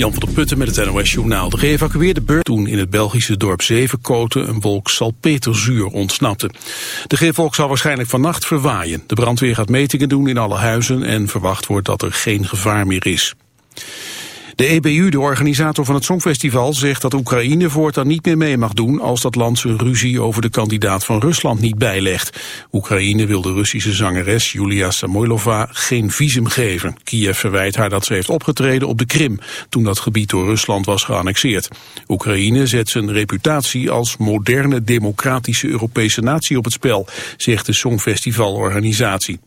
Jan van der Putten met het NOS-journaal. De geëvacueerde beurt toen in het Belgische dorp Zevenkoten een wolk salpeterzuur ontsnapte. De gifwolk zal waarschijnlijk vannacht verwaaien. De brandweer gaat metingen doen in alle huizen en verwacht wordt dat er geen gevaar meer is. De EBU, de organisator van het Songfestival, zegt dat Oekraïne voortaan niet meer mee mag doen als dat land zijn ruzie over de kandidaat van Rusland niet bijlegt. Oekraïne wil de Russische zangeres Julia Samoylova geen visum geven. Kiev verwijt haar dat ze heeft opgetreden op de Krim, toen dat gebied door Rusland was geannexeerd. Oekraïne zet zijn reputatie als moderne democratische Europese natie op het spel, zegt de Songfestivalorganisatie.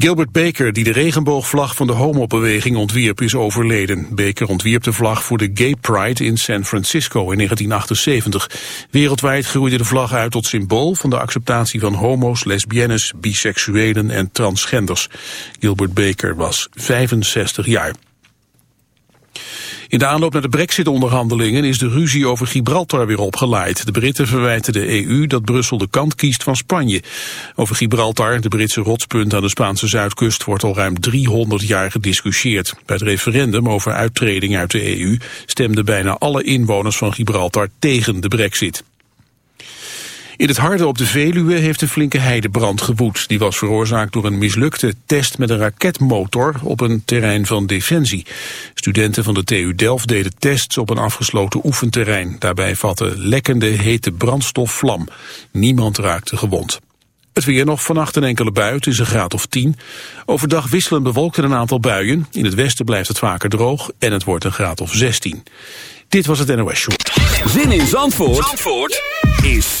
Gilbert Baker, die de regenboogvlag van de homobeweging ontwierp, is overleden. Baker ontwierp de vlag voor de Gay Pride in San Francisco in 1978. Wereldwijd groeide de vlag uit tot symbool van de acceptatie van homo's, lesbiennes, biseksuelen en transgenders. Gilbert Baker was 65 jaar. In de aanloop naar de brexit-onderhandelingen is de ruzie over Gibraltar weer opgeleid. De Britten verwijten de EU dat Brussel de kant kiest van Spanje. Over Gibraltar, de Britse rotspunt aan de Spaanse zuidkust, wordt al ruim 300 jaar gediscussieerd. Bij het referendum over uittreding uit de EU stemden bijna alle inwoners van Gibraltar tegen de brexit. In het Harde op de Veluwe heeft een flinke heidebrand gewoed. Die was veroorzaakt door een mislukte test met een raketmotor op een terrein van Defensie. Studenten van de TU Delft deden tests op een afgesloten oefenterrein. Daarbij vatte lekkende hete brandstof vlam. Niemand raakte gewond. Het weer nog vannacht een enkele bui, het is een graad of 10. Overdag wisselen bewolkt een aantal buien. In het westen blijft het vaker droog en het wordt een graad of 16. Dit was het NOS Show. Zin in Zandvoort, Zandvoort is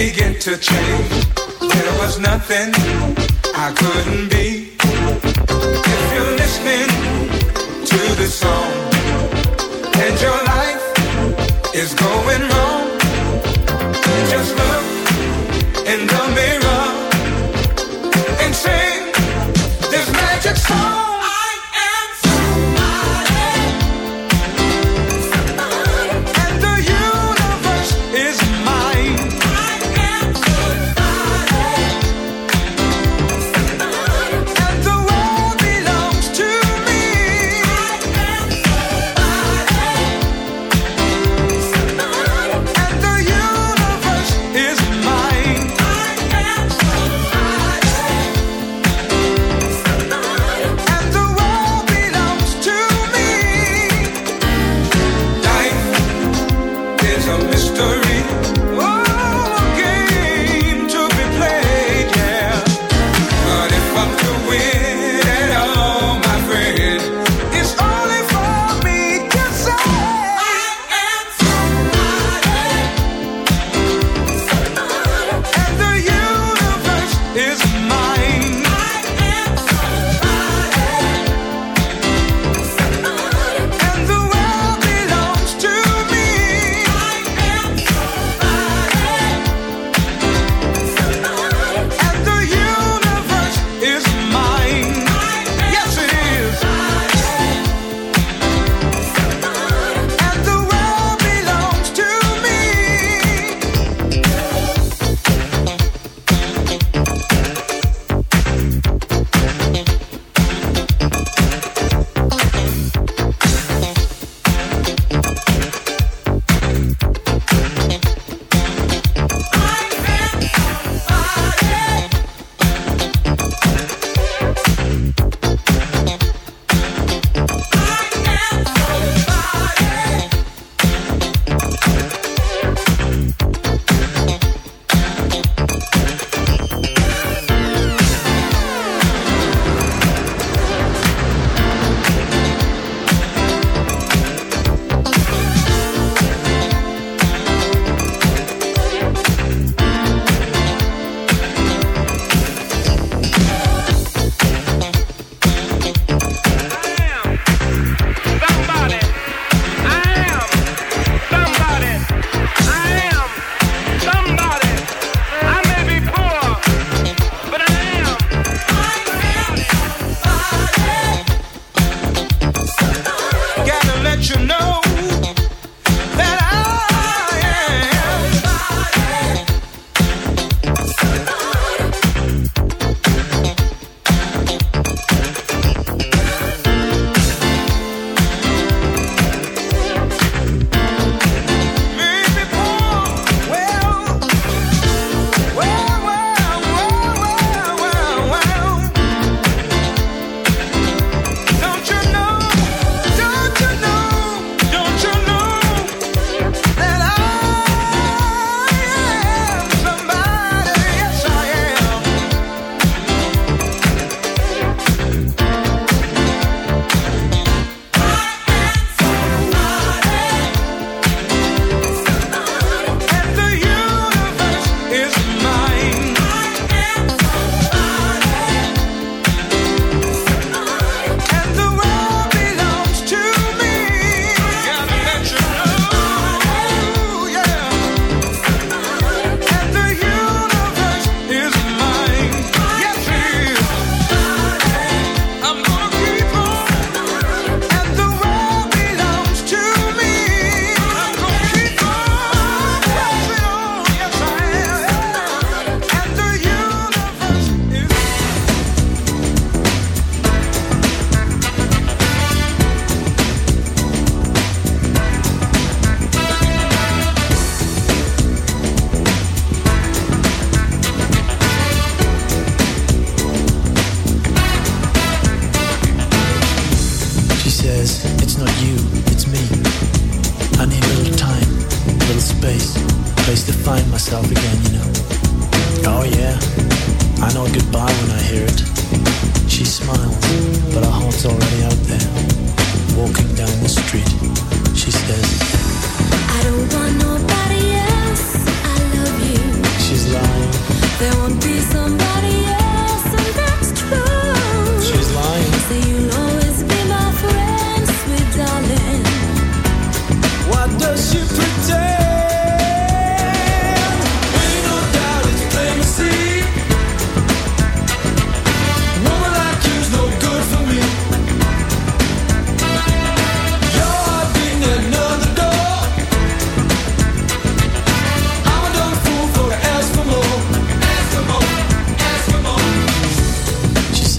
To change. There was nothing I couldn't be. If you're listening to this song and your life is going wrong, just look in the mirror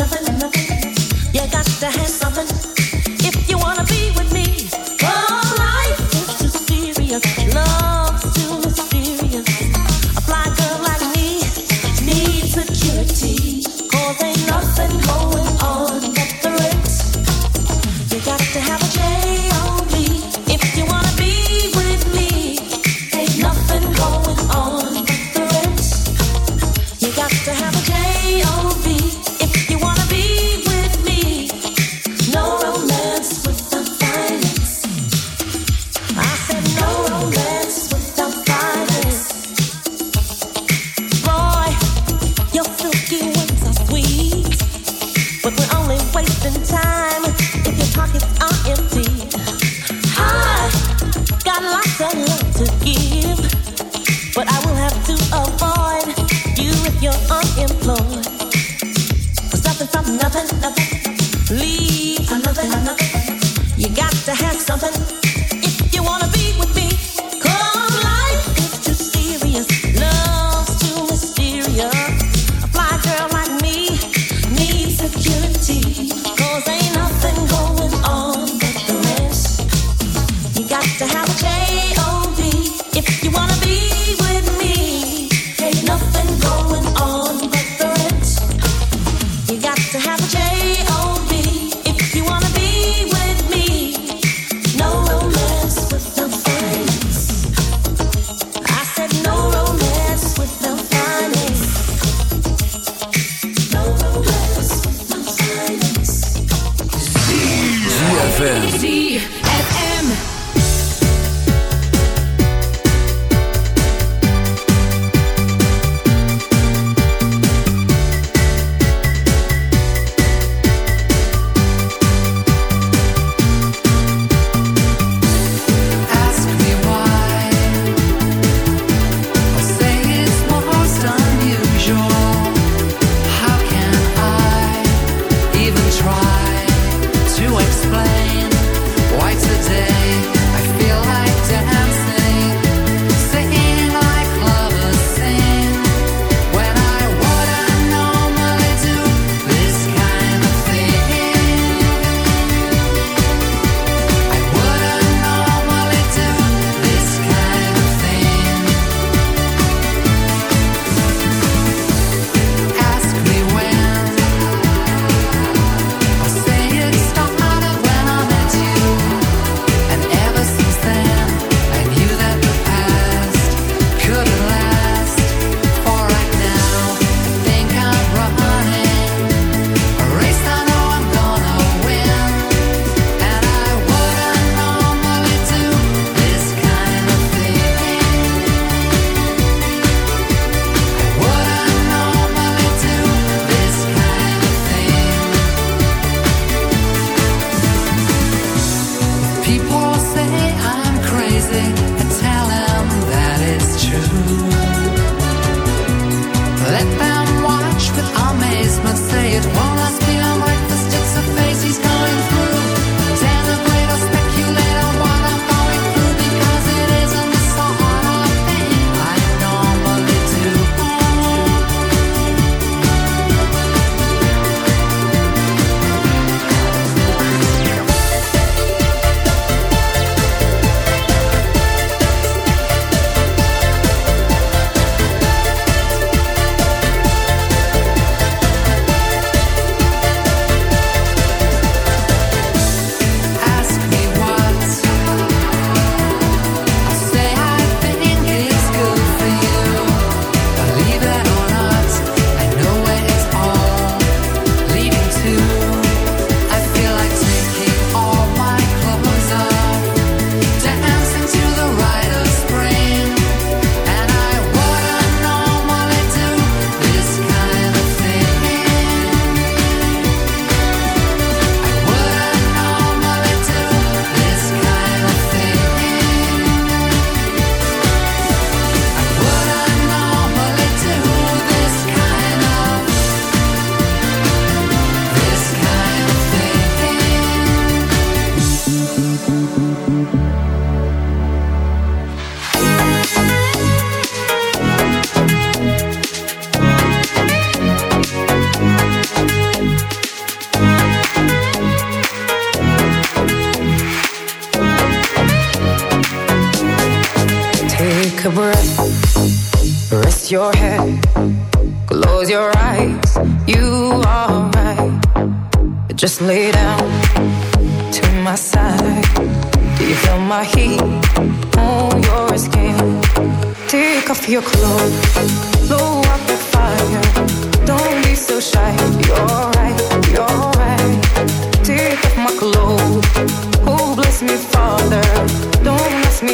nothing, nothing. You got to have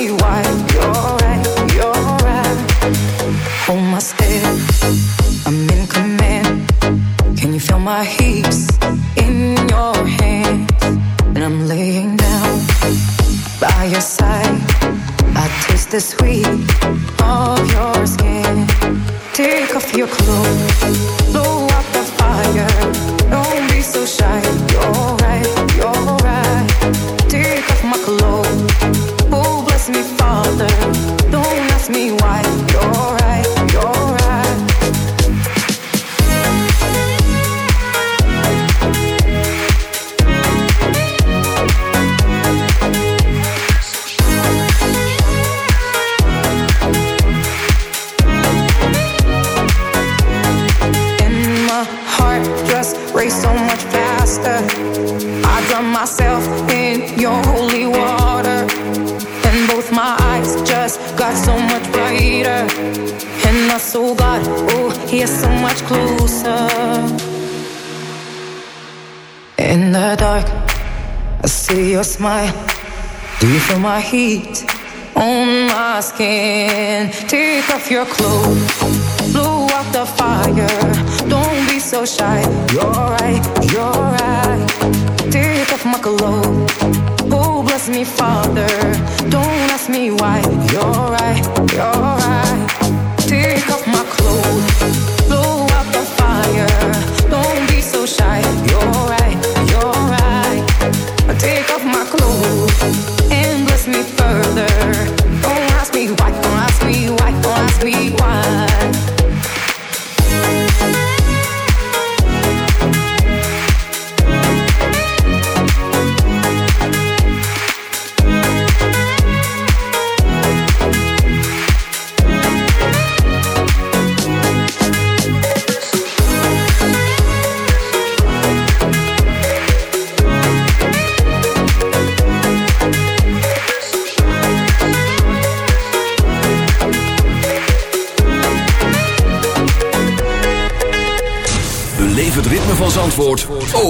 Why? heat.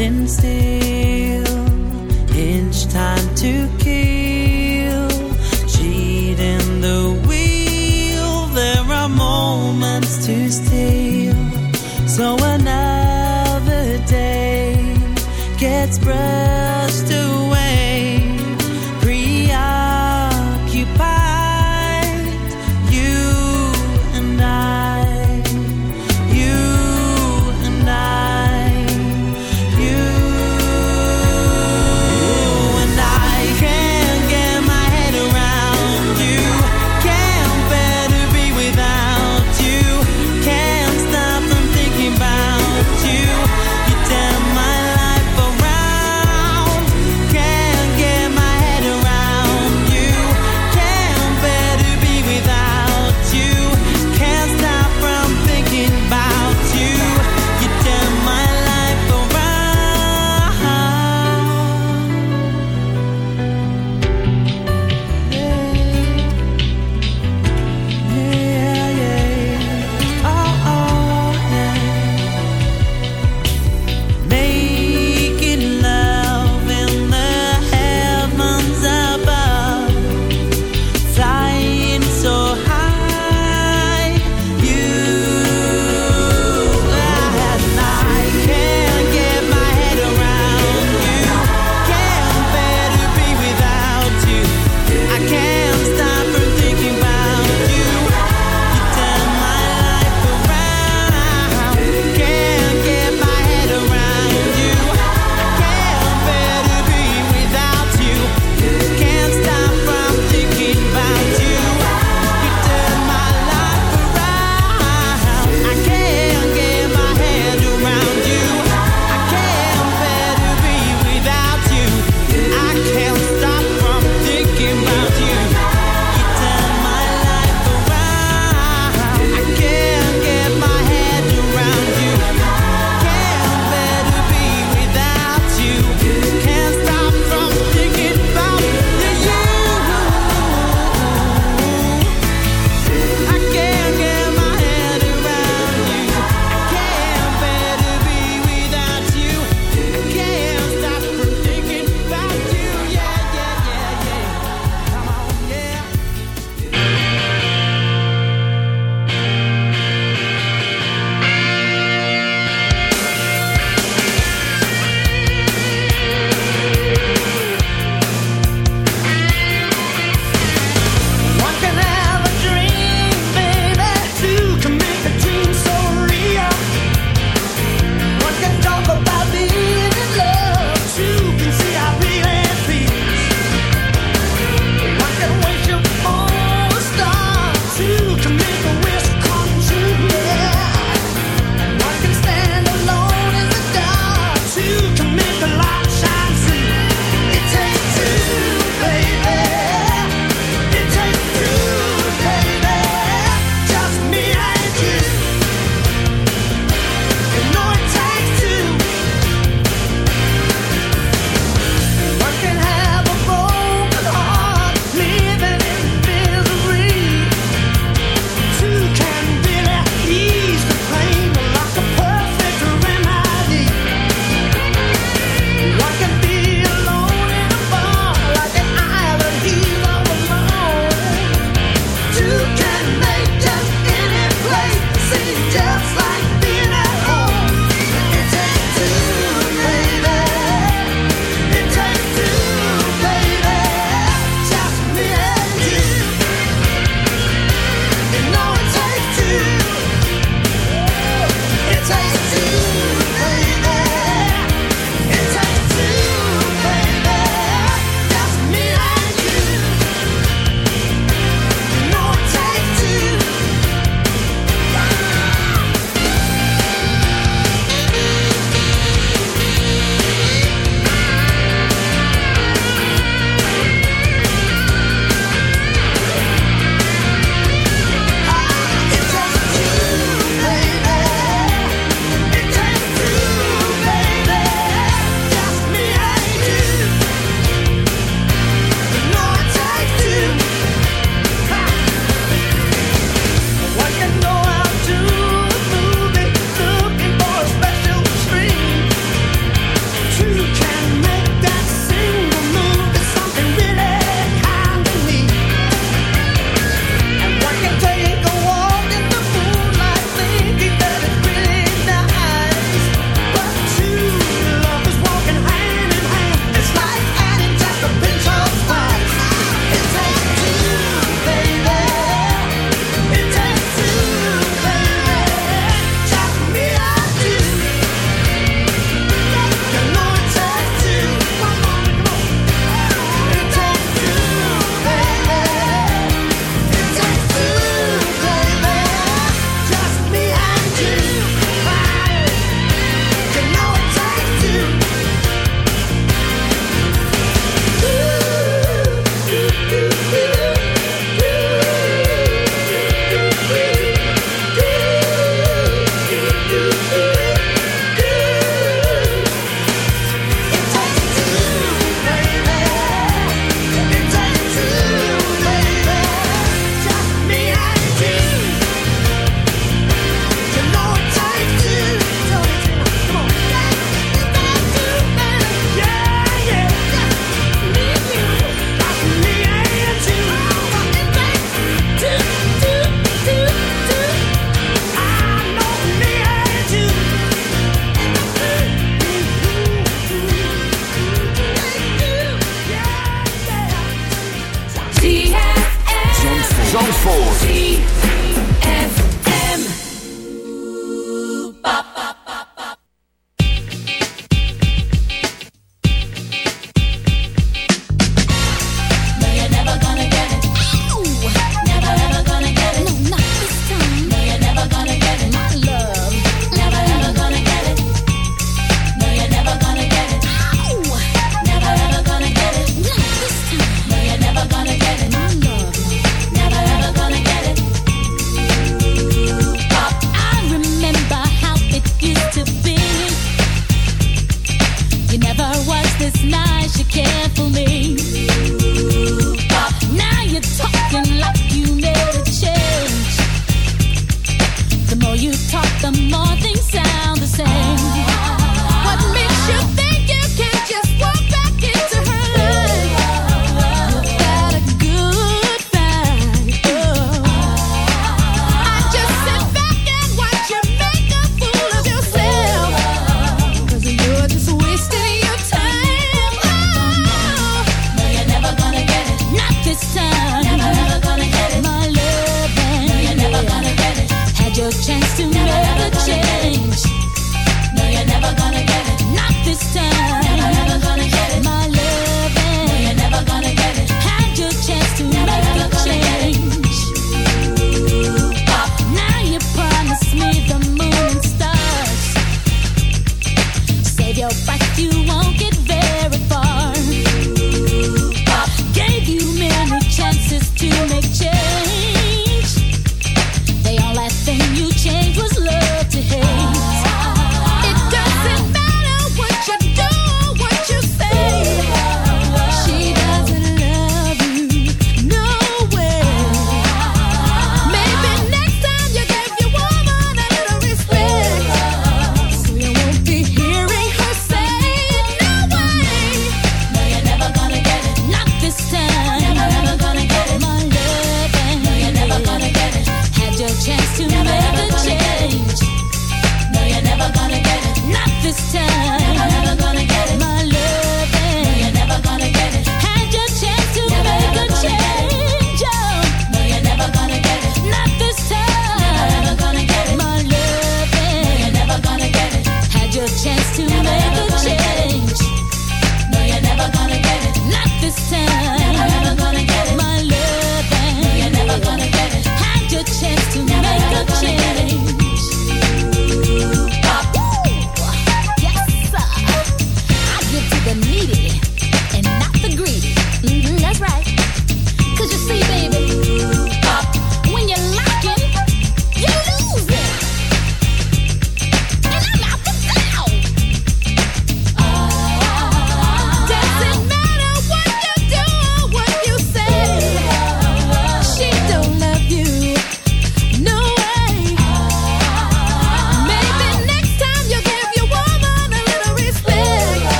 standing still. Each time